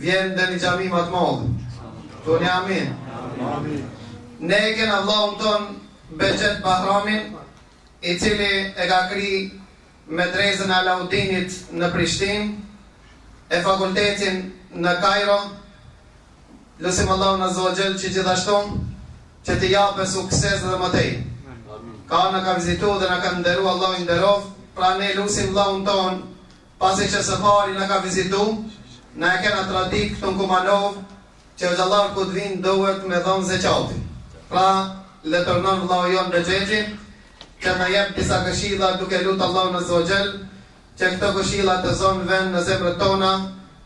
Vjen dhe një xhami më të madhe. Thoni amin. Amin. Ne e kena vllaun tonë Behxhet Behramin, i cili e ka kry medresën e Alaudinit në Prishtinë, e fakultetin në Kajro, lusim Allahun Azza wa Jall që gjithashtu që t'i japë sukses dhe më tej. Ka na ka vizitu dhe na ka nderu, Allahu e nderoftë, pra ne lusim vllaun tonë Pasi që së pari na ka vizitu, na e kena traditë këtu n'Kumanovë që hoxhallarë kur të vijnë duhet me dhon zeqatin. Pra, le t'urdhnon vllau jonë Behxheti që t'na jep disa këshilla duke lutë Allahun Azza wa Jall që këto këshilla të zonë vend në zemrat tona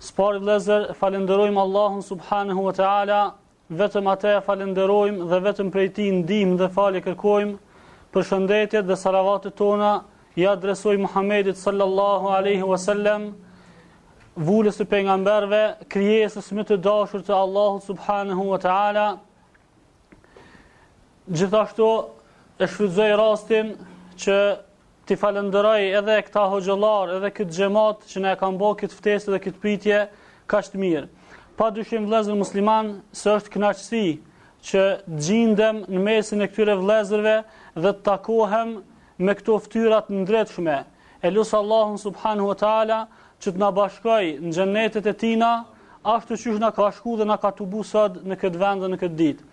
Së pari vëllezër, falënderojmë Allahun subhanahu wa taala, vetëm atë falënderojmë dhe vetëm prej tij ndihmë dhe falje kërkojmë. Përshëndetjet dhe salavatet tona ia adresojmë Muhamedit sallallahu alaihi wasallam, vulës së pejgamberëve, krijesës më të dashur të Allahut subhanahu wa taala, Gjithashtu e shfrytëzoj rastin që t'i falënderoj edhe këta hoxhallarë, edhe këtë xhemat që na e kanë bërë këtë ftesë dhe këtë pritje kaq të mirë. Pa dyshim vëllezër muslimanë se është kënaqësi që të gjindem në mesin e këtyre vëllezërve dhe të takohem me këto fytyra të ndritshme, E lus Allahun subhanahu wa ta'ala që të na bashkojë në xhennetet e tina, ashtu qysh na ka bashku dhe na ka tubu sot në këtë vend dhe në këtë ditë.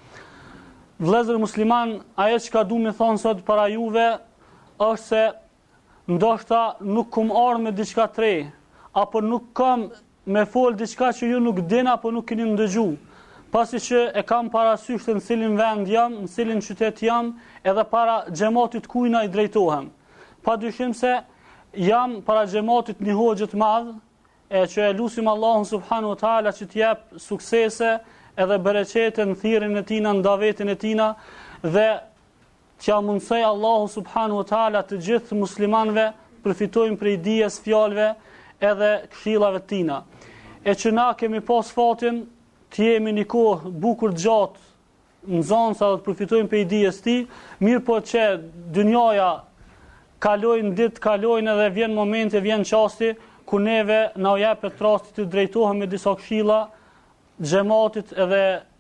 Vllezër muslimanë, ajo çka du me thonë sot para juve, është se ndoshta nuk kam ardhë me diçka t're, apo nuk kam me fol diçka që ju nuk e dini apo nuk keni ndëgju, pasi që e kam parasysh se në cilin vend jam, në cilin qytet jam, edhe para xhematit kujna i drejtohem. Pa dyshim se jam para xhematit një hoxhe t'madh, e që e lusim Allahun subhanahu wa ta'ala që t'i jep suksese edhe bereqete në thirrjen e tina, në davetin e tina, dhe T'ia mundësojë Allahu subhanahu wa ta'ala të gjithë muslimanëve t'përfitojnë prej dijes fjalëve edhe këshillave t'tina. E që na kemi pas fatin të jemi një kohë bukur gjatë nxënësa dhe të përfitojmë prej dijes tij, mirëpo qe dynjaja kalojnë ditët, kalojnë edhe vjen momenti, vjen çasti, ku neve na u jepet rasti t'i drejtohemi me disa këshilla xhematit edhe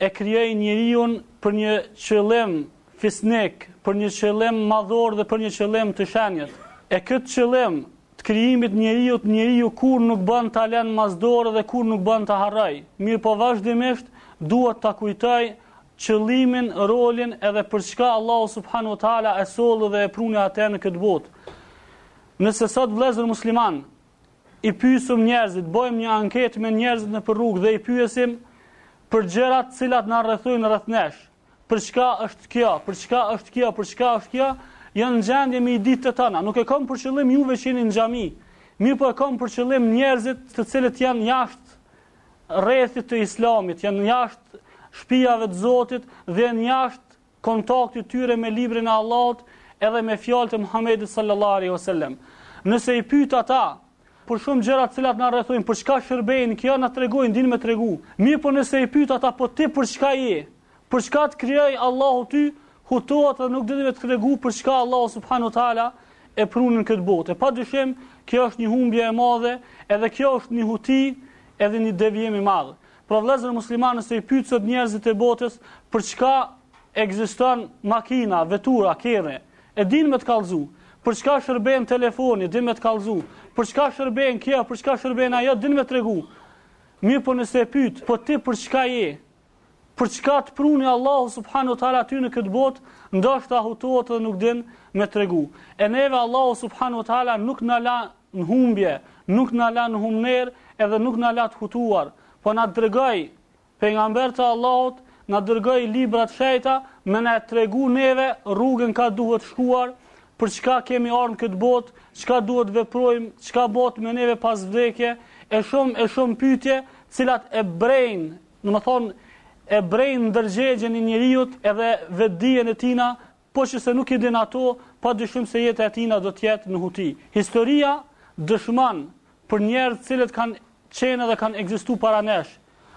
e krijoi njeriun për një qëllim fisnik, për një qëllim madhor dhe për një qëllim të shenjtë. E këtë qëllim të krijimit njeriut, njeriu kurrë nuk bën ta lënë mas dore dhe kurrë nuk bën ta harrojë. Mirëpo vazhdimisht duhet ta kujtojë qëllimin, rolin edhe për çka Allahu subhanahu wa taala e solli dhe e pruni atë në këtë botë. Nëse sot vëllezër muslimanë i pyesim njerëzit, bëjmë një anketë me njerëzit nëpër rrugë dhe i pyesim për gjërat të cilat na rrethojnë rreth nesh, për çka është kjo, për çka është kjo, për çka është kjo, janë në gjendje me i ditë të tana, nuk e kam për qëllim juve që jeni në xhami, mirëpo e kam për qëllim njerëzit të cilët janë jashtë rrethit të islamit, janë jashtë shpijave të Zotit dhe janë jashtë kontaktit të tyre me librin e Allahut edhe me fjalët e Muhamedit sallallahu alaihi wasallam. Nëse i pyet ata për shumë gjëra të cilat na rrethojnë, për çka shërbejnë, kjo na tregojnë din me tregu. Mirëpo nëse i pyet ata po ti për çka je? Për çka të krijoi Allahu ty? Hutohet dhe nuk din me të tregu për çka Allahu subhanahu wa taala e pruni në këtë botë. Pa dyshim, kjo është një humbje e madhe, edhe kjo është një huti, edhe një devijim i madh. Pra vëllezër musliman nëse i pyet sot njerëzit e botës për çka ekziston makina, vetura, kerri, e din me të kallzu. Për çka shërben telefoni, din me të kallzu. Për çka shërben kjo, për çka shërben ajo, din me tregu. Mirëpo nëse e pyet, po ti për çka je? Për çka të pruni Allahu subhanahu wa taala ty në këtë botë? Ndoshta hutohet dhe nuk din me tregu. E neve Allahu subhanahu wa taala nuk na la në humbje, nuk na la në humnerë edhe nuk na la të hutuar, po na dërgoi pejgamberë të Allahut, na dërgoi libra të shejta me na tregu neve rrugën ka duhet shkuar, për çka kemi ardhur në këtë botë, çka duhet të veprojmë, çka bëhet me neve pas vdekje, e shumë e shumë pyetje, të cilat e brejnë, domethënë e brejnë ndërgjegjen e njeriut edhe vetdijen e tina Po që se nuk i din ato, pa dyshim se jeta e tina do të jetë në huti. Historia dëshmon për njerëz të cilët kanë qenë dhe kanë ekzistu para nesh,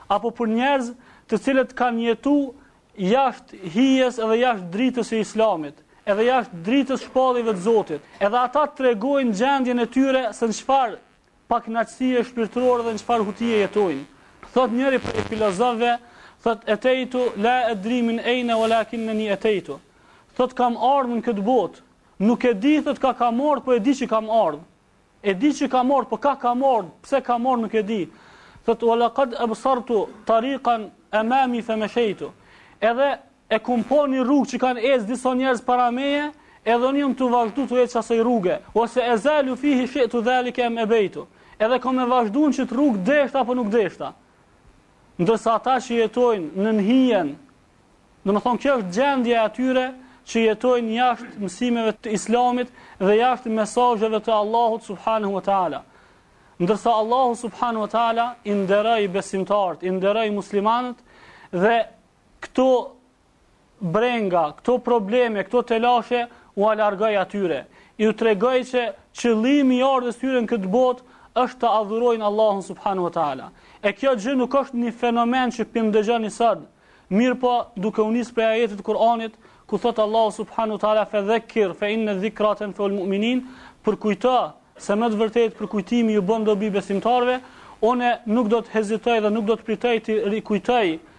apo për njerëz të cilët kanë jetu jashtë hijes edhe jashtë dritës së Islamit, edhe jashtë dritës shpalljeve të Zotit. Edhe ata tregojnë gjendjen e tyre se në çfarë pakënaqësie shpirtërore dhe në çfarë hutie jetojnë. Thot njëri prej filozofëve, thot eteitu la adri min aina walakinni eteitu. Thot kam ardhur në këtë botë, nuk e di thot ka kam ardhur, po e di që kam ardhur. E di që kam ardhur, po ka kam ardhur, pse kam ardhur nuk e di. Thot wala qad absartu tariqan amami fa mashaitu. Edhe E kam pa ni rrugë që kanë ecë disa njerëz para meje, edhe unë jam tu vazhdu tu ecë asaj rruge, wa sa azalu fihi shi'tu dhalike em e bejtu, edhe kam e vazhdu në qët rrugë deshta apo nuk deshta. Ndërsa ata që jetojnë nën hijen, domethënë kjo është gjendja e atyre që jetojnë jashtë mësimeve të islamit dhe jashtë mesazheve të Allahut subhanahu wa ta'ala. Ndërsa Allahu subhanahu wa ta'ala i nderoi besimtarët, i nderoi muslimanët dhe Këto brenga, këto probleme, këto telashe, ua largoj atyre. Ju tregoj që qëlimi i ardhjes tyre në këtë botë është të adhurojnë Allahun subhanu wa ta'ala. E kjo gjë nuk është një fenomen që po e dëgjoni sot, mirë po duke u nisë prej ajetit Kur'anit, ku thotë Allahu subhanu wa ta'ala, fe dhekir, fe inne dhikra tenfeul mu'minin, përkujto, se me të vërtet përkujtimi ju bën dobi besimtarve, unë nuk do të hezitoj dhe nuk do të përtoj të rikujtoj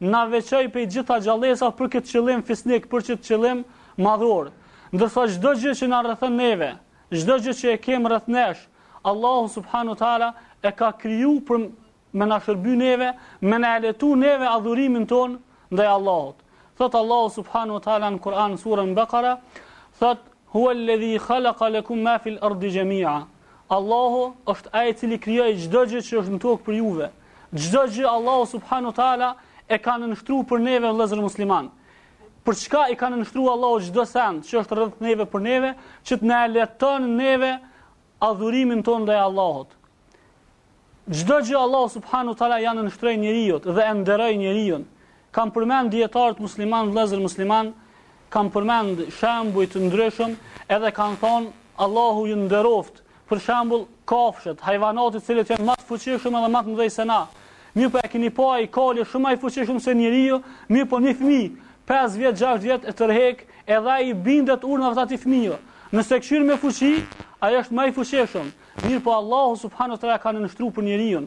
Na veçoi prej gjitha gjallesat për këtë qëllim fisnik, për këtë qëllim madhor. Ndërsa çdo gjë që na rrethon neve, çdo gjë që e kem rreth nesh, Allahu subhanahu wa taala e ka kriju për me na shërby neve, me na e letu neve adhurimin ton ndaj Allahut. Thot Allahu subhanahu wa taala në Kur'an surën Bakara, thot huwa alladhi khalaqa lakum ma fil ardi jami'a. Allahu është ai i cili krijoi çdo gjë që është në tokë për juve. Çdo gjë Allahu subhanahu wa taala e ka nënshtru për neve vëllezër musliman. Për çka i ka nënshtru Allahu çdo send që është rreth neve për neve, që të na e leton neve adhurimin tonë ndaj Allahut. Çdo gjë Allahu subhanahu wa taala ja nënshtroi njeriut dhe e nderoi njeriun. Kanë përmend dijetarët muslimanë, vëllezër muslimanë, kanë përmend shembuj të ndryshëm, edhe kanë thënë Allahu ju nderoft, për shembull kafshët, hajvanat të cilët janë më të fuqishëm edhe më të mëdhenj se na. Mirë po e keni pa ai kali është shumë më i fuqishëm se njeriu, mirë po një fëmijë 5 vjet, 6 vjet e tërhek, edhe ai bindet urdhnave të atij fëmijë. Nëse kqyr me fuqi, ai është më i fuqishëm. Mirë po Allahu subhanahu wa taala ka nënshtruar për njeriun.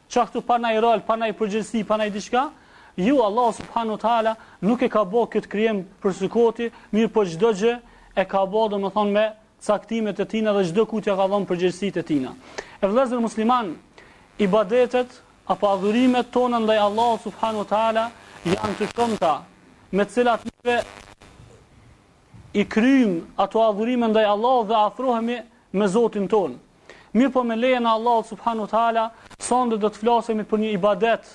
Çka këtu pa naj rol, pa naj përgjegjësi, pa naj diçka, jo Allahu subhanu ta'ala nuk e ka bo këtë krijim për së koti, mirë po çdo gjë e ka bo domethonë me caktimet e tina dhe çdo kujt ja ka dhonë përgjegjësit e tina. E vlezër musliman, ibadetet apo adhurimet tona ndaj Allahu subhanu ta'ala janë të shumta, me cilat neve i kryjmë ato adhurime ndaj Allahut dhe afrohemi me Zotin tonë. Mirpo me lejen e Allahut subhanahu wa taala, sonde do të flasemi për një ibadet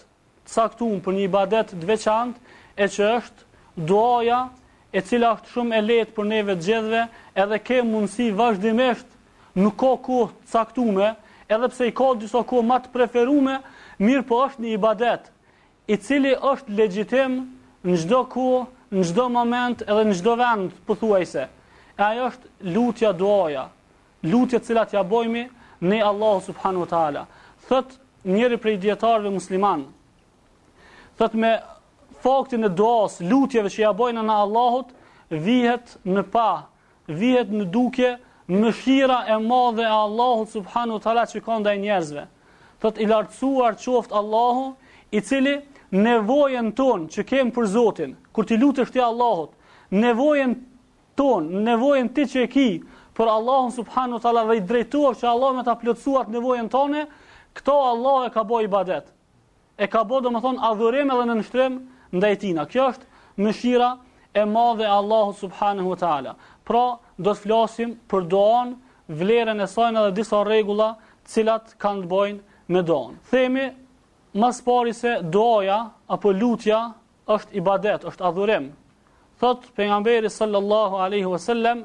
të caktum, për një ibadet të veçantë, e që është duaja, e cila është shumë e lehtë për neve të gjithëve, edhe kem mundësi vazhdimisht nuk ka kohë të caktume, edhe pse i ka disa kohë ma të preferume, mirpo është një ibadet i cili është legjitim në çdo kohë, në çdo moment edhe në çdo vend pothuajse. E ajo është lutja duaja, lutjet cilat ja bojmi ne Allahut subhanu wa ta'ala. Thot njëri prej djetarve musliman, thot me faktin e duas, lutjeve që ja bojna na Allahut, vihet në pah vihet në dukje mëshira e madhe e Allahut subhanu tala që ka ndaj njerëzve. Thotë i lartësuar qoftë Allahu i cili nevojën tonë që kem për Zotin, kur t'i lutesh ti Allahut, nevojën tonë, nevojën ti që e ki për Allahun subhanu tala dhe i drejtohesh që Allahu me ta plëtsuat nevojën tonë, këto Allahu e ka bo ibadet. e ka bërë domethënë adhurim edhe nënshtrim ndaj tij. Kjo është mëshira e madhe e Allahut subhanahu wa taala. Pra, do të flasim për doan, vlerën e saj dhe disa rregulla të cilat kanë të bëjnë me doan. Themi më së pari se duaja apo lutja është ibadet, është adhurim. Thotë pejgamberi sallallahu alaihi wasallam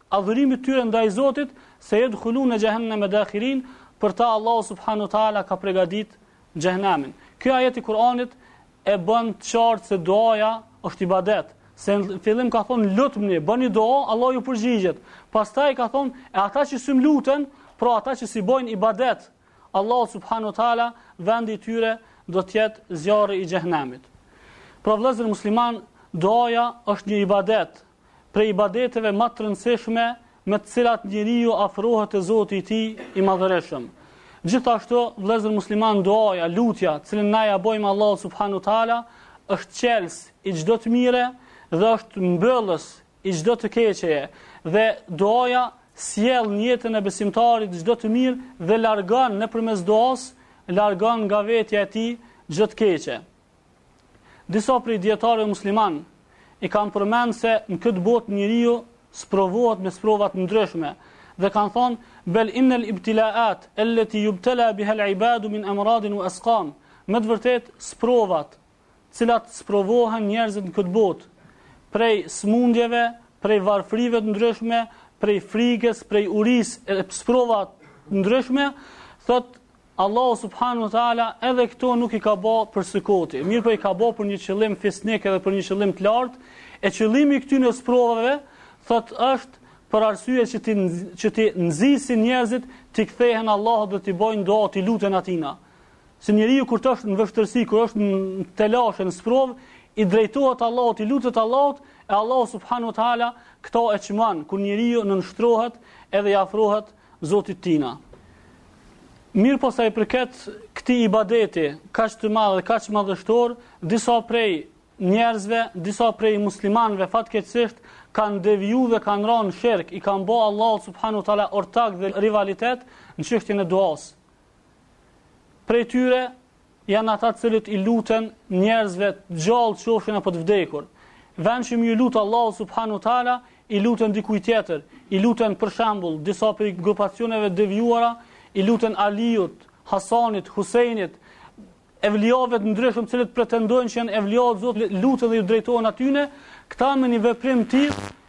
adhurimit të tyre ndaj Zotit, sejedkhulune xhehenneme dakhirin, për ta Allahu subhanu ta'ala ka pregadit xhehenemin. Ky ajet i Kur'anit e bën të qartë se duaja është ibadet, se në fillim ka thonë lutmuni, bëni dua, Allah ju përgjigjet, pastaj ka thonë e ata që s'më luten, pra ata që s'i bojnë ibadet, Allah subhanu ta'ala vendi tyre do të jetë zjarri i xhehenemit. Pra vllezër muslimanë, duaja është një ibadet, prej ibadeteve ma të rëndësishme me të cilat njeriu afrohet te Zoti i tij i madhërishëm. Gjithashtu, vllezër muslimanë duaja, lutja, të cilën na ia bojmë Allahut subhanu tala, është qelës i çdo të mire dhe është mbyllës i çdo të keqeje dhe duaja sjell në jetën e besimtarit çdo të mirë dhe largan nëpërmes duas, largan nga vetja e tij çdo të keqe. Disa prej dijetarëve muslimanë i kanë përmend se në këtë botë njeriu sprovohet me sprova të ndryshme dhe kanë thonë bel innel ibtilaat allati yubtala biha al-ibadu min amradin wa asqam me të vërtetë sprovat të cilat sprovohen njerëzit në këtë botë prej smundjeve prej varfërive të ndryshme prej frigës prej urisë e sprova të ndryshme thotë Allahu subhanu wa taala edhe këto nuk i ka bë për së koti, mirëpo i ka bë për një qëllim fisnik edhe për një qëllim të lartë, e qëllimi i këtyre sprovave thotë është për arsye që t'i që t'i nxisin njerëzit t'i kthehen Allahut dhe të bëjnë dua t'i luten atina. Se njeriu kur të është në vështirësi, kur është në telashe, në sprovë, i drejtohet Allahut, i lutet Allahut, e Allahu subhanahu wa taala këto e çmon kur njeriu nënshtrohet edhe i afrohet Zotit të tina. Mirëpo sa i përket këtij ibadeti, kaq të madh dhe kaq madhështor, disa prej njerëzve, disa prej muslimanve fatkeqësisht, kanë deviju dhe kanë ra në shirk, i kanë bo Allahut subhanu tala ortak dhe rivalitet në qështjën e duas. Prej tyre, Janë ata të cilët i luten njerëzve të gjallë qofshin apo të vdekur. vend që me ju lut Allahu subhanu tala, i luten dikuj tjetër, i luten për shembull, disa prej grupacioneve t'devijuara, i luten Aliut, Hasanit, Husejnit, evliave të ndryshëm të cilët pretendojnë që janë evliat e Zotit, luten dhe ju drejtohen atyne, këta me një veprim t'tillë,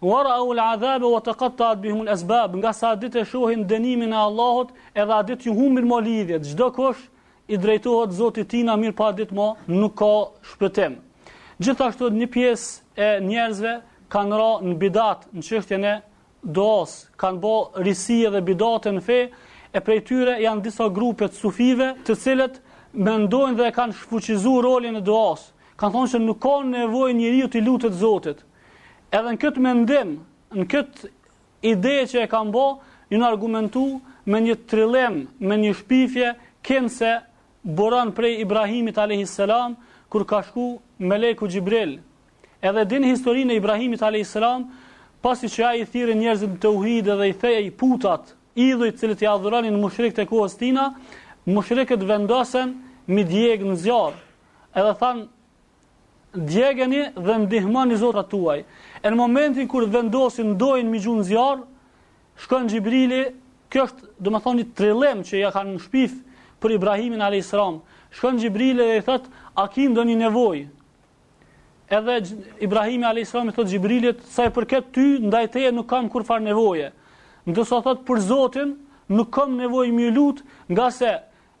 Wara'u al-'adhaba wa taqatta'at bihim al-asbab, ngase atë ditë e shohin dënimin e Allahut, edhe atë ditë ju humbin më lidhjet. Çdokush i drejtohet Zotit tina, mirëpo atë ditë më nuk ka shpëtim. Gjithashtu një pjesë e njerëzve kanë ra në bidat në çështjen e duas, kanë bo risi edhe bidate në fe, e prej tyre janë disa grupe të sufive, të cilët mendojnë dhe e kanë shfuqizu rolin e duas. Kanë thonë që nuk ka nevojë njeriu t'i lutet Zotit. Edhe në këtë mendim, në këtë ide që e kanë bo, jon argumentu me një trillim, me një shpifje, kinse buron prej Ibrahimit a.s. kur ka shku meleku Xhibril. E dini historinë e Ibrahimit a.s. pasi që ai i thirri njerëzit në teuhid edhe i thej putat, idhujt të cilët i adhuronin mushrikët e kohës tina, mushrikët vendosen me djeg në zjarr. Edhe thanë, Djegeni dhe ndihmoni zotrat tuaj. E në momentin kur vendosin dojnë me gju në zjarr, shkon Xhibrili, kjo është domethënë trillim që ja kanë shpif për Ibrahimin a.s. Shkon Xhibrili dhe i thotë, a ki ndonjë nevoj? Edhe Ibrahimi a.s. i thotë Xhibrilit, sa i përket ty, ndaj teje nuk kam kurrfarë nevoje. Ndërsa thotë për Zotin, nuk kam nevoj me e lut, ngase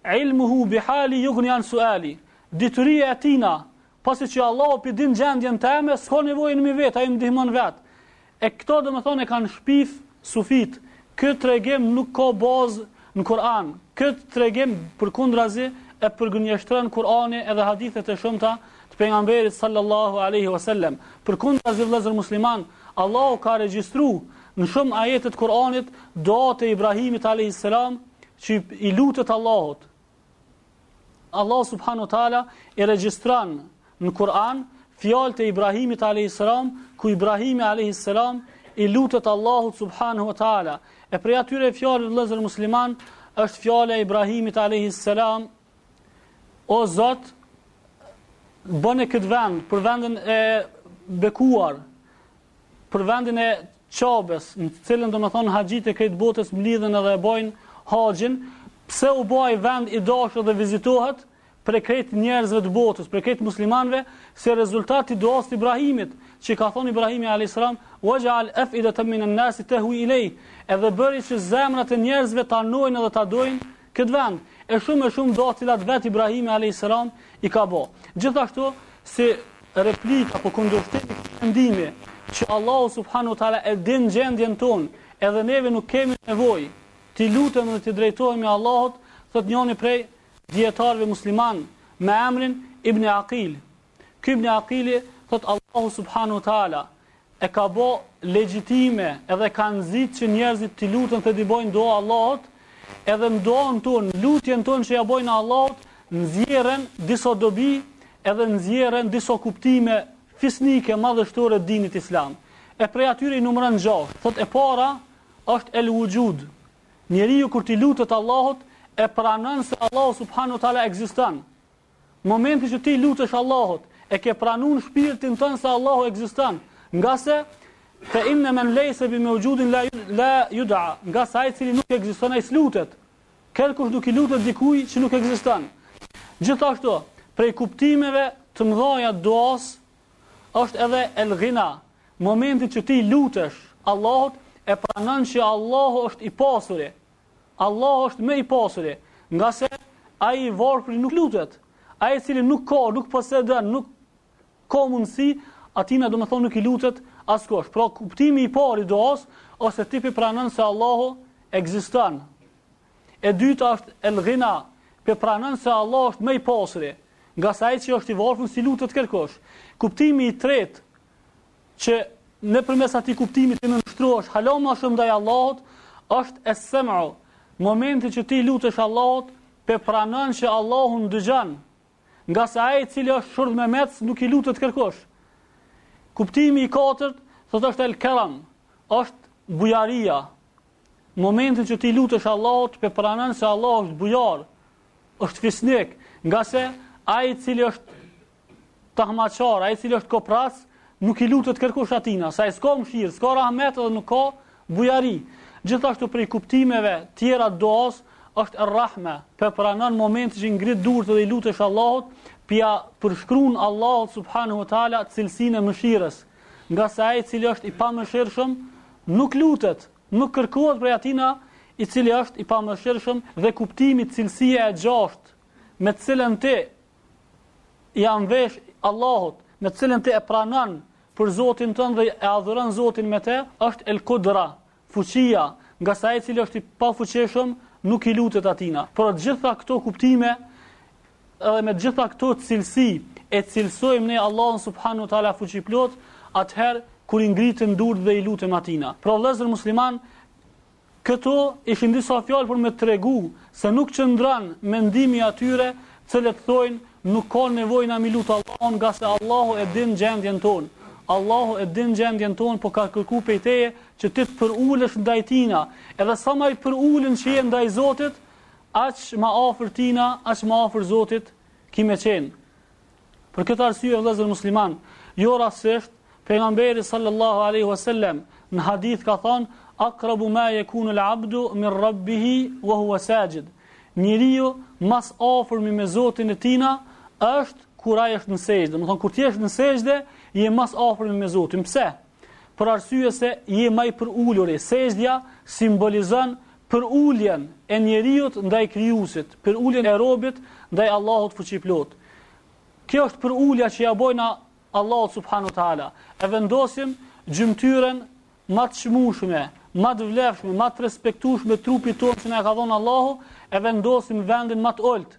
Ilmuhu bi hali yughni an suali. Dituria e tina, pasi që Allahu e din gjendjen teme, s'ka nevojë me e vet, ai më ndihmon vet. E këto domethënë e kanë shpif sufit. Ky tregim nuk ka bazë në Kur'an. Ky tregim përkundrazi e përgënjeshtron Kur'ani edhe hadithet e shumta të pejgamberit sallallahu alaihi wasallam. Përkundrazi vëllezër musliman, Allahu ka regjistru në shumë ajete të Kur'anit duat e Ibrahimit alayhis salam që i lutet Allahut. Allah subhanu tala i regjistron në Kur'an fjalët e Ibrahimit a.s. ku Ibrahimi a.s. i lutet Allahut subhanu tala. E prej atyre fjalëve vllezër musliman është fjala e Ibrahimit a.s. O Zot, bëje këtë vend për vendin e bekuar, për vendin e Qabes, në të cilën domethënë haxhit e krejt botës mlidhen edhe e bojnë haxhin, pse u boj vend i dashur dhe vizitohet prej krejt njerëzve të botës, prej krejt muslimanve, se rezultat i duas t'Ibrahimit, që ka thonë Ibrahimi a.s. Waj'al af'idatan min an-nasi tahwi ilej, edhe bëri që zemrat e njerëzve të anojnë edhe ta dojnë Këtë vend e shumë e shumë dua cilat vet Ibrahimi alayhis salam i ka bë. Gjithashtu si replik apo kundërshtim i këtij mendimi që Allahu subhanahu wa taala e din gjendjen tonë, edhe neve nuk kemi nevojë t'i lutemi dhe t'i drejtohemi Allahut, thot njëri prej dijetarëve musliman me emrin Ibn Aqil, Ky Ibn Aqili thot Allahu subhanahu wa taala e ka bë legjitime edhe ka nxit që njerëzit t'i luten edhe t'i bojnë dua Allahut, edhe në duan tonë, lutjen tonë që ia bojnë Allahut, nxjerren disa dobi, edhe nxjerren disa kuptime fisnike madhështore të dinit islam. E prej atyre i numëron gjashtë. Thot e para është el wujud. Njeriu kur t'i lutet Allahut e pranon se Allahu subhanahu wa taala ekziston. Momenti që ti lutesh Allahut, e ke pranu në shpirtin tënd se Allahu ekziston, ngase, fe inne men lejse bi mewxhudin la, la jud'a, ngase ai i cili nuk ekziston, ai s'lutet, kërkush nuk i lutet dikujt që nuk ekziston. Gjithashtu, prej kuptimeve të mdhaja të duas, është edhe el gina, momenti që ti lutesh Allahut, e pranon që Allahu është i pasuri, Allahu është më i pasuri, ngase ai i varfri nuk lutet. Ai i cili nuk ka, nuk posedon, nuk ka mundësi, atina domethënë nuk i lutet askush. Pra kuptimi i parë i duas osht se ti pe pranon se Allahu ekziston. E dyta është el-ghina, pe pranon se Allahu është më i pasuri, ngase ai që është i varfër s'i lutet kërkush. Kuptimi i tretë që nëpërmes atij kuptimi ti nënshtrohesh hala më shumë ndaj Allahut, është es-sam'u. Momenti që ti lutesh Allahut, pe pranon se Allahu ndëgjon. Ngase ai i cili është shurdhmemec nuk i lutet kërkush. Kuptimi i katërt thotë është el-karam, është bujaria. Momenti që ti lutesh Allahut, pe pranon se Allahu është bujar, është fisnik, ngase ai i cili është Tahmaqar, ai i cili është koprrac, nuk i lutet kërkush atina, se ai s'ka mëshirë, s'ka rahmet dhe nuk ka bujari. Gjithashtu prej kuptimeve tjera të duas është er-rahme, pe pranon momenti që ngrit durët dhe i lutesh Allahut, p'ia përshkruan Allahut subhanahu wa taala cilësinë e mëshirës. Ngase ai i cili është i pamëshirshëm nuk lutet, nuk kërkohet prej atina i cili është i pamëshirshëm dhe kuptimi cilësia e gjashtë me të cilën ti ia mvesh Allahut, me të cilën ti e pranon për Zotin tënd dhe e adhuron Zotin me të, është El Kudra, fuqia, ngase ai i cili është i pafuqishëm nuk i lutet atina. Pra të gjitha këto kuptime edhe me të gjitha këto cilësi e cilësojmë ne Allahun subhanahu wa taala fuqiplot, atëherë kur i ngritim durët dhe i lutemi atina. Pra vëllezër musliman, Këtu ishin disa fjalë për me tregu se nuk qëndran mendimi i atyre të cilët thojnë nuk ka nevojë me i lut Allahun ngase Allahu e din gjendjen tonë. Allahu e din gjendjen tonë po ka kërku prej teje që ti të përulësh ndaj tina. Edhe sa ma i përulun që je ndaj Zotit, aq ma afër tina, aq ma afër Zotit ki me qenë. Për këtë arsye vëllezër musliman, jo rastësisht pejgamberi sallallahu alaihi wasallam në hadith ka thënë aqrabu ma yakunu al-abdu min rabbih wa huwa sajid. Njeriu ma s'afërmi me Zotin e tina është kur ai është në sexhde. Do të thonë kur ti je në sexhde, je ma s'afërmi me Zotin. Pse? për arsye se je ma i përuluri. Sexhdja simbolizon përuljen e njeriut ndaj krijuesit, përuljen e robit ndaj Allahut fuqiplotë. Kjo është përulja që ja bojna Allahut subhanahu wa ta'ala. E vendosim gjymtyrën ma të çmushme, ma të vlefshme, ma të respektushme trupit tonë që na e ka dhonë Allahu, e vendosim vendin ma të ultë,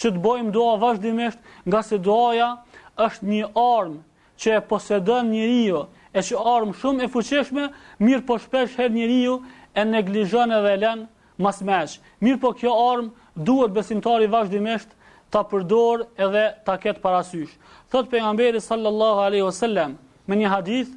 Që të bojmë dua vazhdimisht, ngase duaja është një armë që e posedon njeriu, e që është armë shumë e fuqishme, mirëpo shpeshherë njeriu e neglizhon edhe e lën mas veç. Mirëpo kjo armë duhet besimtari vazhdimisht ta përdorë edhe ta ketë parasysh. Thotë pejgamberi sallallahu alaihi wasallam në një hadith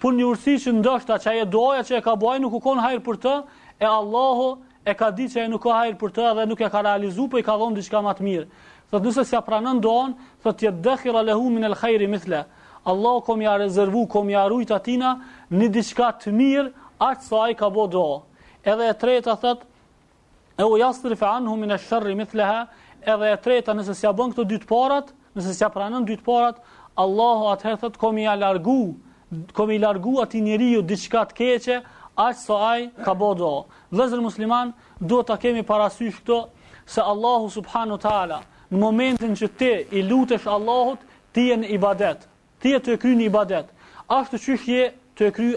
Për një urtësi që ndoshta që ajo duaja që e ka bo nuk u kon hajër për të, e Allahu e ka ditë që ai nuk ka hajër për të dhe nuk e ka realizuar, po i ka dhënë diçka më të mirë. Thotë nëse s'ja pranon duan, thotë jeddakhira lehu min al-khair mithla. Allahu ka me ja rezervu, ka me ja rujt atina një diçka të mirë, aq sa ai ka bo dua. Edhe e treta thotë eu jasrife anhu min esh-sherri mithleha, edhe e treta nëse s'ja bën këto dy të parat, nëse s'ja pranon dy të parat, Allahu atëherë thotë ka me ja largu, ka me i largu atij njeriu diçka të keqe, aq sa ai ka bo dua. Vëllezër musliman, duhet ta kemi parasysh këto se Allahu subhanahu wa taala në momentin që ti i lutesh Allahut, ti je në ibadet. Ti je tu kry ibadet. Ashtu qysh je tu kry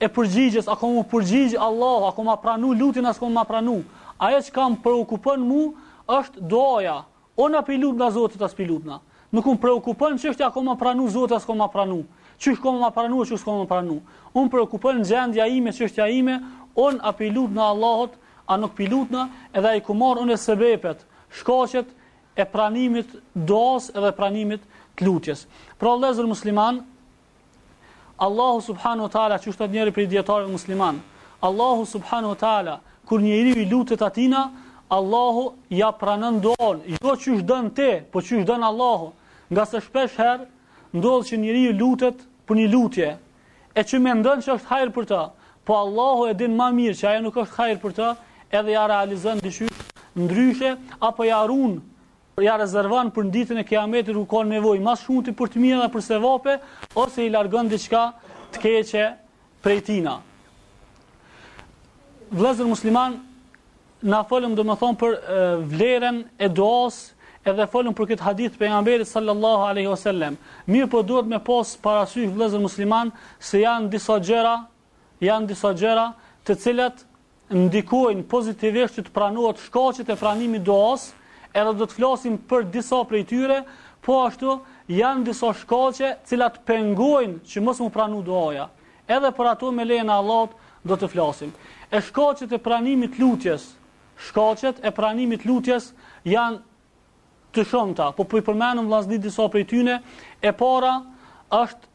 E përgjigjes, a ka mu përgjigj Allahu, a ka ma pranu lutjen, a s'ka ma pranu. Ajo që më preokupon mu, është duaja. Unë a p'i lutna Zotit, a s'p'i lutna. Nuk um preokupon çështja, a ka ma pranu Zoti, a s'ka ma pranu. Qysh ka ma pranu, qysh ka ma pranu. Um preokupon gjendja ime, çështja ime, unë a p'i lutna Allahut, a nuk p'i lutna, edhe a i kom marr unë sebepet, shkaqet e pranimit duas edhe pranimit të lutjes. Pra vëllezër musliman, Allahu subhanahu wa ta'ala, qysh thotë njëri prej dijetarëve musliman, Allahu subhanahu wa ta'ala, kur njeriu i lutet atina, Allahu ja pranon duanë, jo qysh don ti, po qysh don Allahu, ngase shpesh herë, ndodh që njeriu lutet për një lutje, e që mendon që është hajr për ta, po Allahu e din ma mirë që aja nuk është hajr për ta, edhe ja realizon diqysh ndryshe, apo ja run ja rezervon për ditën e Kiametit ku ka nevojë më shumë për të mira e për sevape ose i largon diçka të keqe prej tina. Vëllezër musliman, na folëm domethën për vlerën e duas edhe folëm për këtë hadith të pejgamberit sallallahu alaihi wasallam. Mirëpo duhet me pas parasysh vëllezër musliman se janë disa gjëra Janë disa gjëra të cilat ndikojnë pozitivisht që të pranohet shkaqet e pranimit duas, edhe do të flasim për disa prej tyre, po ashtu janë disa shkaqe të cilat pengojnë që mos mu pranu duaja. Edhe për ato me lejen e Allahut do të flasim. E shkaqet e pranimit lutjes, shkaqet e pranimit lutjes janë të shumta, po po i përmendim vllazni disa prej tyne. E para është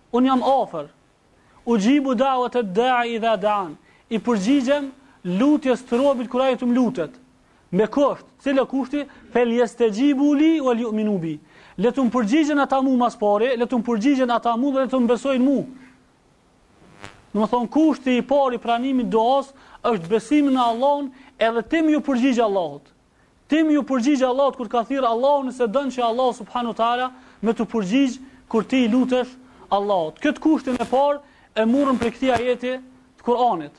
Unë jam afër. Ujibu da'wat ad-da'i idha da'an. I përgjigjem lutjes të robit kur ai të më lutet. Me kusht, cili kushti? Fel yastajibu li wal yu'minu bi. Le të më përgjigjen ata mua mas pari, le të më përgjigjen ata mua dhe le të më besojnë mua. Domethonë, kushti i parë i pranimit duas është besimi në Allahun edhe ti m'ju përgjigjë Allahut. Ti m'ju përgjigj Allahut kur të ka thirr Allahu nëse don që Allahu subhanahu teala me t'u përgjigj kur ti i lutesh Allahut. Këtë kushtin e parë e murëm prej këtij ajeti të Kur'anit.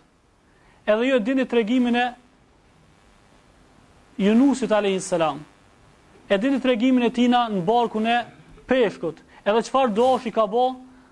Edhe ju e dini tregimin e Yunusit alayhis salam. E dini tregimin e tina në barkun e peshkut. Edhe çfarë dove i ka bë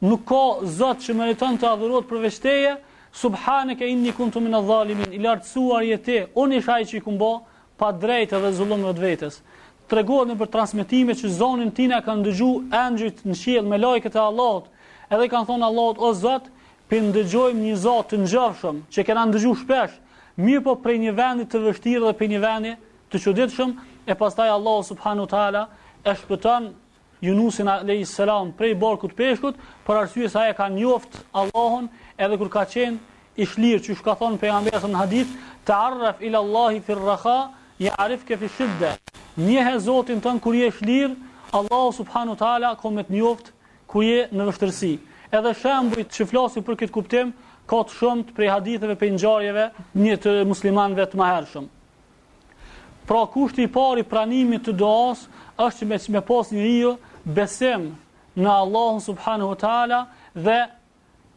Nuk ka Zot që meriton të adhurohet përveç Teje, subhaneke inni kuntu min adh-dhalimin, i lartësuar je Ti, unë isha ai që i kom bo padrejtë dhe zullum vetvetes. Tregohet nëpër transmetime që zonin e tina e kanë ndëgju engjëjt në qiell melaiket e Allahut, edhe i kanë thonë Allahut o Zot, po ndëgjojmë një zo të njofshëm që e kena ndëgju shpesh, mirëpo prej një vendi të vështirë dhe prej një vendi të çuditshëm, e pastaj Allahu subhanahu teala e shpëton Junusin alejhi selam prej barkut të peshkut, për arsye se ai e ka njoftë Allahun edhe kur ka qenë i shlirë, qysh ka thënë pejgamberi sa në hadith, ta'arraf ila Allahi fi ar-raha ya'rifka fi shidda. Njihe Zotin tënd kur je shlirë, Allahu subhanahu wa ta'ala ka me të njoftë kur je në vështirësi. Edhe shembujt që flasin për këtë kuptim ka të shumtë prej haditheve prej ngjarjeve të muslimanëve të mëhershëm. Pra kushti i parë i pranimit të duasë është që me pas njeriu besim në Allahun subhanahu wa taala dhe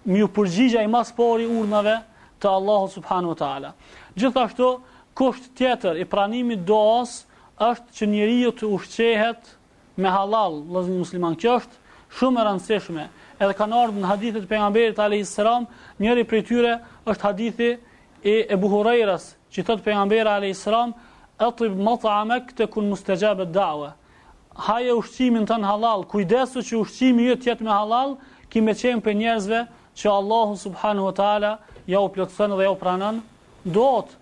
me ju përgjigj ai ma s'pari urdhnave të Allahut subhanahu wa taala. Gjithashtu kusht tjetër i pranimit të duasë është që njeriu të ushqehet me hallall, vëllezër musliman, kjo është shumë e rëndësishme. Edhe kanë ardhur në hadithe të pejgamberit alayhis salam, njëri prej tyre është hadithi i Ebu Hurajras, që thot pejgamberi alayhis salam, "Atib mat'amak takun mustajab ad-da'wa." Haje ushqimin tën halal, kujdesu që ushqimi yt të jetë me halal, ki me qenë prej njerëzve që Allahu subhanahu wa taala jau plotëson dhe jau pranon duat.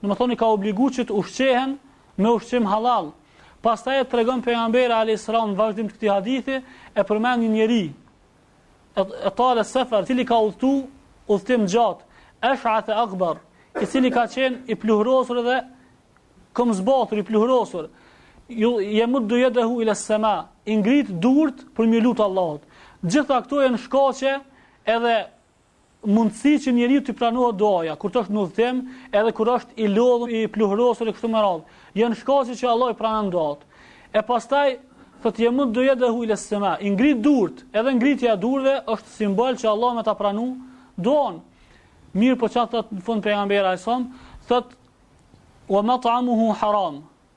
Domethënë ka obligu që të ushqehen me ushqim halal. Pastaj e tregon pejgamberi alayhis salam në vazhdim të këtij hadithi e përmend një njeri etale sefer, i cili ka udhtu udhtim të gjatë, esh'athe agber, i cili ka qenë i pluhrosur dhe këmbëzbathur, i pluhrosur, je jemuddu jedejhi ile sema, i ngrit durt për m'ju lut Allahut. Gjitha këto janë shkaqe edhe mundësi që njeriut t'i pranohet duaja, kur të është në udhëtim, edhe kur është i lodhur, i pluhurosur e kështu me radhë. Janë shkaqe që Allahu i pranon duat. E pastaj thotë jemuddu jedejhi ile sema, i ngrit durt, edhe ngritja e durve është simbol që Allahu me ta pranu duan. Mirëpo çfarë thotë në fund pejgamberi a.s. thotë wa mat'amuhu haram.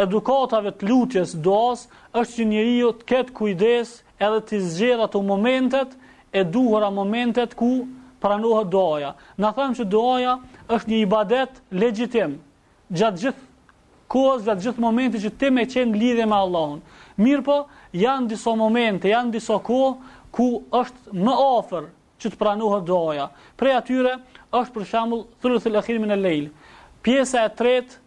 edukatave të lutjes, duas, është që njeriu të ketë kujdes edhe të zgjedhë ato momentet e duhura momentet ku pranohet duaja. Na thamë që duaja është një ibadet i përgjithshëm gjatë gjithë kohës, gjatë gjithë momentit që ti me qenë n'lidhje me Allahun. Mirëpo, janë disa momente, janë disa kohë ku është më afer që të pranohet duaja. Prej atyre është për shambull thuluthul akhir minel lejl. Pjesa e tretë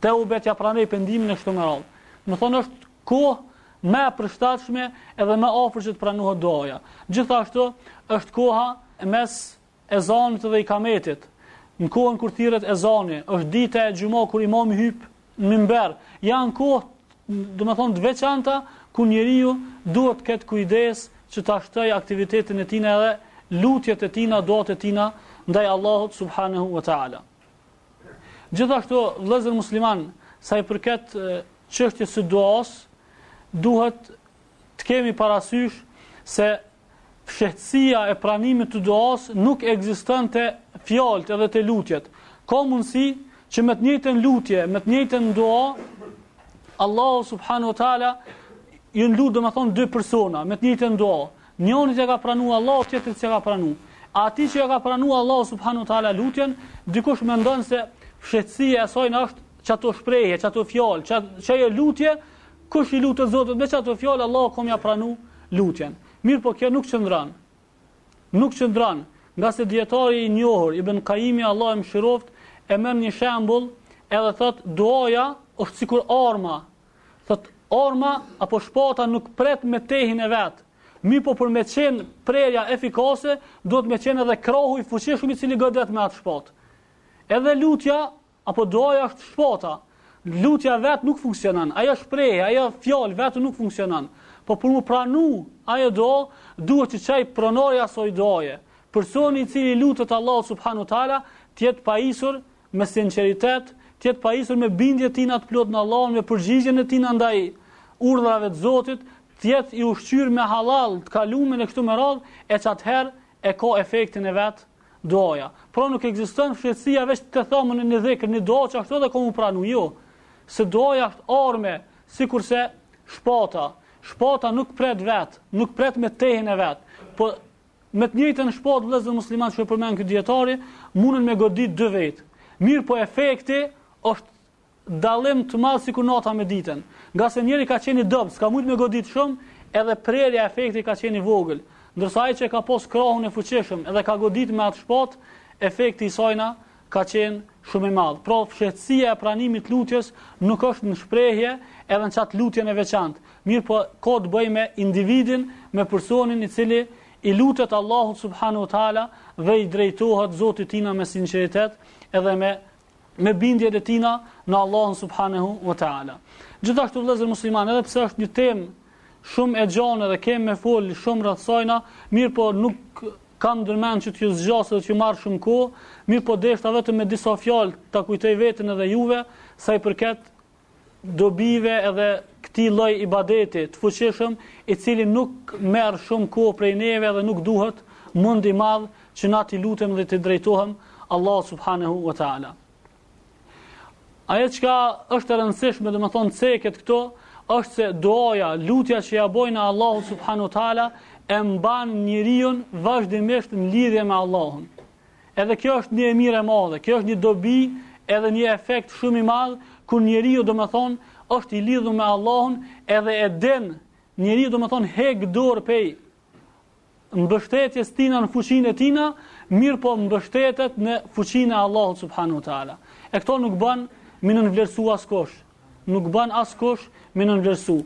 teubet ja pranoj pendimin e kështu me radhë. Domethënë është kohë më e përshtatshme edhe më afër që të pranohet duaja. Gjithashtu është koha mes ezanit dhe ikametit. Në kohën kur thirret ezani, është dita e xhuma kur imami hyp në mimber. Janë kohë, domethënë, të veçanta, ku njeriu duhet të ketë kujdes që ta shtojë aktivitetin e tina edhe lutjet e tina, duatë e tina, ndaj Allahut subhanahu wa ta'ala. Gjithashtu, vëllezër musliman, sa i përket çështjes së duas, duhet të kemi parasysh se fshehtësia e pranimit të duas nuk ekziston te fjalët edhe te lutjet. Ka mundësi që me të njëjtën lutje, me të njëjtën dua, Allahut subhanahu wa taala ju lut domethënë dy persona me të njëjtën dua. Njënit ja ka pranu Allahu, tjetrit s'ja ka pranu. Atij që ja ka pranu Allahu subhanu ta'ala lutjen, dikush mendon se fshetsia e sajna është qato shprehje, qato fjalë, qajo lutje, kush i lutet Zotit me qato fjalë, Allahu ka m'ja pranu lutjen. Mirëpo kjo nuk qëndron. Nuk qëndron. Ngase dijetari i njohur, Ibn Kajimi Allahu e mëshiroftë, e merr një shembull, edhe thot, duaja është sikur arma, Thot, arma apo shpata nuk pret me tehin e vet. Mirëpo për me qenë prerja efikase, duhet me qenë edhe krahu i fuqishëm i cili godet me atë shpatë. Edhe lutja, apo duaja është shpata. Lutja vetë nuk funksionon, ajo shprehje, ajo fjalë vetë nuk funksionon. Po për mu pranu, ajo dua, duhet që qaj pronari i asaj duaje. Personi i cili lutet Allah subhanu tala, t'jetë pajisur me sinqeritet, të jetë pajisur me bindjen e tina të plotë në Allahun, me përgjigjen e tina ndaj urdhërave të Zotit, të jetë i ushqyer me hallall, të kulluar e kështu me radhë, e qatëherë e ka efektin e vet duaja. Pra nuk ekziston fshehtësia veç të thamë në një dhikr, në dua qashtu edhe ka mu pranu, jo. Se duaja është armë, sikurse shpata. Shpata nuk pret vet, nuk pret me tehin e vet, po Me të njëjtën shpatë vëllezër muslimanë që përmend ky dijetari, munden me godit dy vet. Mirëpo efekti është dallim i madh sikur nata me ditën. Ngase njëri ka qenë i dobët, s'ka mujt me godit shumë, edhe prerja e efekti ka qenë i vogël. Ndërsa ai që ka pas krahun e fuqishëm edhe ka godit me atë shpatë, efekti i sajna ka qenë shumë i madh. Pra fshehtësia e pranimit të lutjes nuk është në shprehje edhe në qat lutjen e veçantë. Mirëpo ka të bëjë me individin, me personin i cili i lutet Allahut subhanahu wa taala dhe i drejtohet Zotit t'tina me sinqeritet edhe me me bindjen e tina në Allahun subhanahu wa taala. Gjithashtu vëllezër muslimanë, edhe pse është një temë shumë e gjanë edhe kemë me folë shumë rreth sajna, mirëpo nuk kam ndërmend që t'ju zgjas dhe t'ju marr shumë kohë, mirëpo deshta vetëm me disa fjalë ta kujtoj veten edhe juve, sa i përket dobive edhe këtij lloj ibadeti të fuqishëm, i cili nuk merr shumë kohë prej neve dhe nuk duhet mund i madh që na t'i lutem dhe t'i drejtohem Allahut subhanahu wa ta'ala. Ajo çka është e rëndësishme, domethënë ceket këtu, është se duaja, lutja që ja bojmë Allahut subhanahu wa taala e mban njeriun vazhdimisht në lidhje me Allahun. Edhe kjo është një e mirë e madhe, kjo është një dobi edhe një efekt shumë i madh kur njeriu domethënë është i lidhur me Allahun edhe e din njeriu domethënë hek dorë pej mbështetjes tina në fuqinë e tina, mirëpo mbështetet në fuqinë e Allahut subhanu ta'ala. E këto nuk bën me nënvlerësu askush, nuk bën askush me nënvlerësu.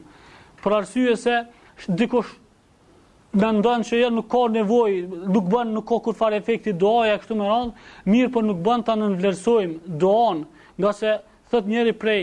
Për arsye se dikush mendon që jo nuk ka nevojë, nuk bën nuk ka kurrfarë efekti duaja kështu me radhë, mirëpo nuk bën ta nënvlerësojmë duan, ngase thotë njëri prej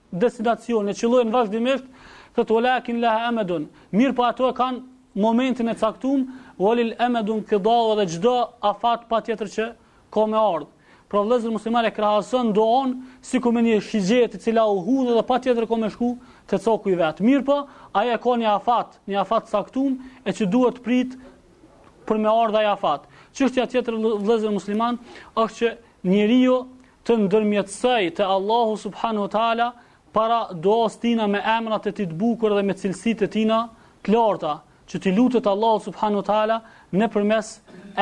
destinacionin e qëllojnë vazhdimisht thotë walakin laha amadun mirëpo ato e kanë momentin e caktuar walil amadi nqida dhe çdo afat patjetër që ka me ardh pra vëllezër muslimanë e krahason duan sikur me një shigjetë e cila u hudh dhe patjetër ka me shku te caku i vet mirëpo ai e ka një afat një afat të caktuar e që duhet prit për me ardh ai afat çështja tjetër vëllezër muslimanë është që njeriu të ndërmjetësojë te Allahu subhanu wa taala para duas tina me emrat e tij të bukur dhe me cilësitë e tina të larta, që t'i lutet Allahut subhanu wa taala nëpërmes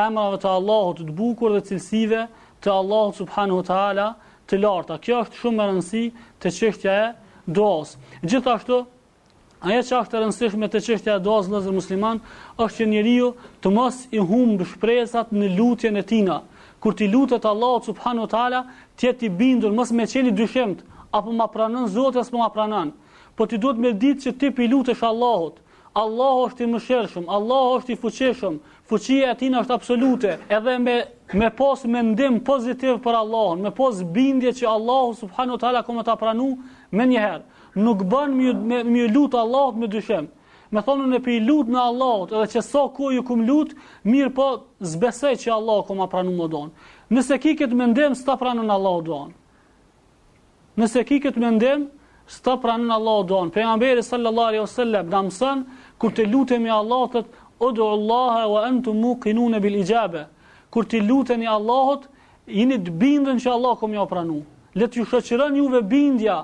emrave të Allahut të bukur dhe cilësive të Allahut subhanu wa taala të larta. Kjo është shumë me rëndësi te çështja e duas. Gjithashtu Ajo që është e rëndësishme te çështja e duas vëllezër muslimanë është që njeriu të mos i humb shpresat në lutjen e tina. Kur t'i lutet Allahut subhanahu wa taala, të jetë i bindur, mos me qenë i dyshimtë, apo ma pranon Zoti apo s'ma pranon. Po ti duhet me ditë që ti pi lutesh Allahut. Allahu është i mëshirshëm, Allahu është i fuqishëm, fuqia e tina është absolute, edhe me me pas mendim pozitiv për Allahun, me pas bindje që Allahu subhanahu wa taala ka me ta pranu menjëherë. Nuk bën me me ju lut Allahut me dyshim. Me thonë unë pi lutna Allahut, edhe qe sa ju kum lut, mirëpo s'besoj që Allahu ka me ma pranu mu duan. Nëse ki këtë mendim, s'ta pranon Allahu duan. Nëse ki këtë mendim, s'ta pranon Allahu duan. Pejgamberi sallallahu alaihi wasallam na mëson kur t'i lutemi Allahut, ud'u Allaha wa antum muqinun bil ijaba. Kur t'i luteni Allahut, jini të bindun që Allahu ka me jau pranu. Le t'ju shoqëron juve bindja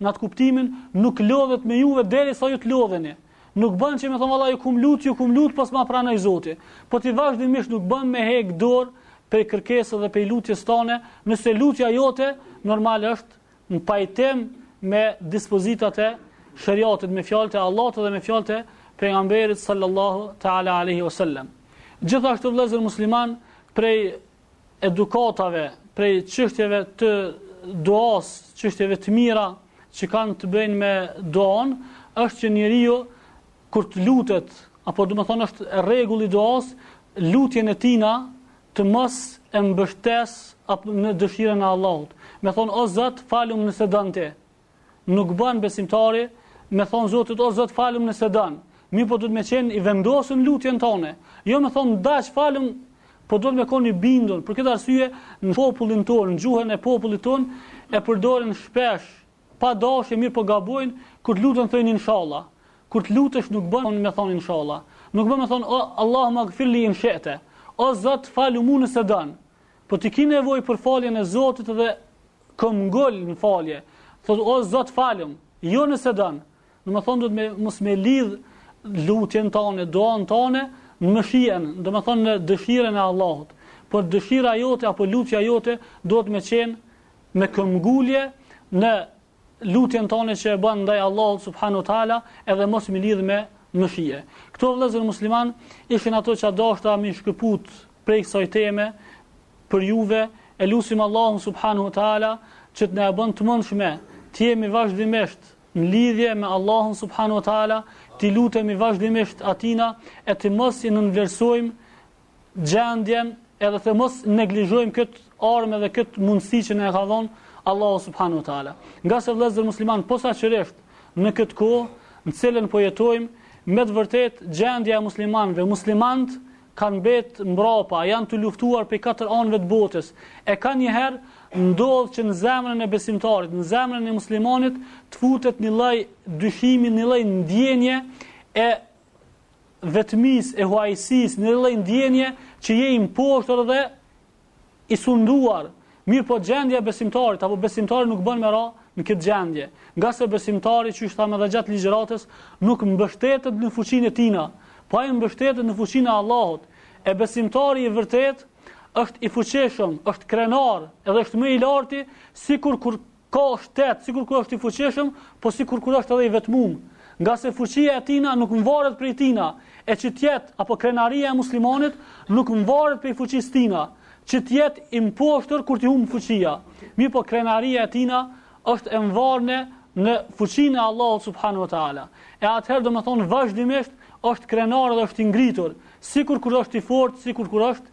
Në atë kuptimin, nuk lodhet me juve deri sa ju të lodheni. Nuk bën që me thonë valla ju kum lut, ju kum lut, po s'po ma pranon Zoti. Po ti vazhdimisht nuk bën me hek dorë prej kërkesës dhe prej lutjes tane, nëse lutja jote normal është në pajtim me dispozitat e sheriatit, me fjalët e Allahut dhe me fjalët e pejgamberit sallallahu taala alaihi wasallam. Gjithashtu vëllezër muslimanë prej edukatave, prej çështjeve të duas, çështjeve të mira që kanë të bëjnë me duan, është që njeriu kur të lutet, apo domethënë është rregull i duas, lutjen e tina të mos e mbështesë apo në dëshirën e Allahut. Me thonë o Zot, falëm nëse don ti. Nuk bën besimtari me thon Zotit o Zot falëm nëse don. Mirëpo duhet me qenë i vendosur n'lutjen tane. Jo me thon dash falëm, po duhet me kon i bindur. Për këtë arsye në popullin tonë, në gjuhën e popullit tonë e përdorin shpesh pa dashje mirëpo gabojnë kur të luten thonë inshallah. Kur të lutesh nuk bën me thon inshallah. Nuk bën me thon o Allahumma gfirli in shi'te. O Zot falëm mua nëse don. Po ti ke nevojë për faljen e Zotit dhe Këmbngul në falje. Thot, o zot falëm, jo nëse don. Domethonë, duhet me mos e lidh lutjen tane, duanë tane, në meshien, domethonë në dëshirën e Allahut. Por dëshira jote, apo lutja jote, duhet me qenë me këmbëngulje në lutjen tane që e bën ndaj Allahut subhanahu wa taala, edhe mos me lidh me meshie. Këto vëllezër musliman, ishin ato që deshta me i shkëput prej kësaj teme për juve, e lusim Allahun subhanahu wa taala që të na e bëjë të mundshme të jemi vazhdimisht në lidhje me Allahun subhanahu wa taala, të lutemi vazhdimisht atina e të mos e nënvlerësojmë gjendjen edhe të mos neglizhojmë këtë armë dhe këtë mundësi që na e ka dhënë Allahu subhanahu wa taala. Ngase vëllezër musliman posaçërisht në këtë kohë në të cilën po jetojmë, me të vërtetë gjendja e muslimanëve, muslimant kanë mbet mbrapa, janë të luftuar prej katër anëve të botës. E kanjëherë ndodh që në zemrën e besimtarit, në zemrën e muslimanit të futet një lloj dyshimi, një lloj ndjenje e vetmisë, e huajsisë, një lloj ndjenje që je i mposhtur dhe i sunduar, mirëpo gjendja e besimtarit, apo besimtari nuk bën me ra në këtë gjendje, ngase besimtari qysh thamë edhe gjatë ligjëratës, nuk mbështetet në fuqinë e tina, po ai mbështetet në fuqinë e Allahut, e besimtari i vërtetë është i fuqishëm, është krenar, edhe është më i larti, sikur, kur Ka shtet sikur kur është i fuqishëm, po sikur kur është edhe i vetmum, ngase fuqia e tina nuk mvaret prej tina, e që të jetë apo krenaria e muslimanit nuk mvaret prej fuqisë tina, që të jetë i mposhtur kur t'i humb fuqia. Mirëpo krenaria e tina është e mvarne në fuqinë e Allahut subhanahu wa taala. E atëherë domethonë vazhdimisht është krenar dhe është i ngritur, sikur kur është i fortë, sikur kur është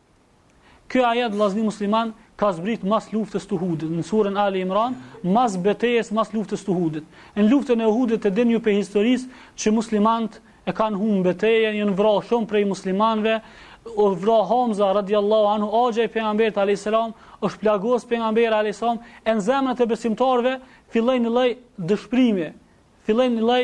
Ky ajet vllazni musliman ka zbrit mas luftës të Uhudit në suren Ali Imran, mas betejës mas luftës të Uhudit. Në luftën e Uhudit e dini ju pe historisë që muslimant e kanë humb betejën, janë vra shumë prej muslimanëve, u vra Hamza radiallahu anhu, axha i pejgamberit alayhis salam, është plagos pejgamberi alayhis salam, e në zemrat e besimtarëve filloi një lloj dëshprimi, filloi një lloj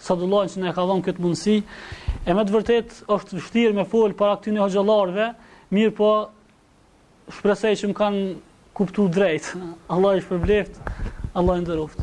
Sadullahit që na e ka dhonë këtë mundësi. E me të vërtet është vështirë me fol para këtyre hoxhallarëve, mirëpo shpresoj që më kanë kuptu drejt. Allahu i shpërbleft, Allahu i nderoft.